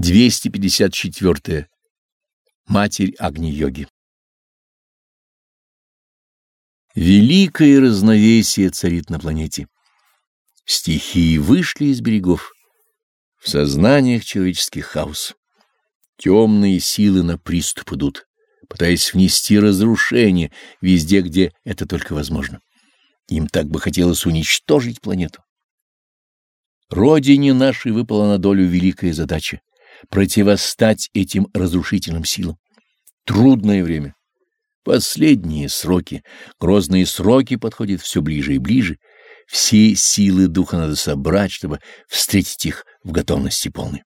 254. Матерь Агни-йоги Великое разновесие царит на планете. Стихии вышли из берегов. В сознаниях человеческих хаос. Темные силы на приступ идут, пытаясь внести разрушение везде, где это только возможно. Им так бы хотелось уничтожить планету. Родине нашей выпала на долю великая задача — противостать этим разрушительным силам. Трудное время. Последние сроки, грозные сроки подходят все ближе и ближе. Все силы духа надо собрать, чтобы встретить их в готовности полной.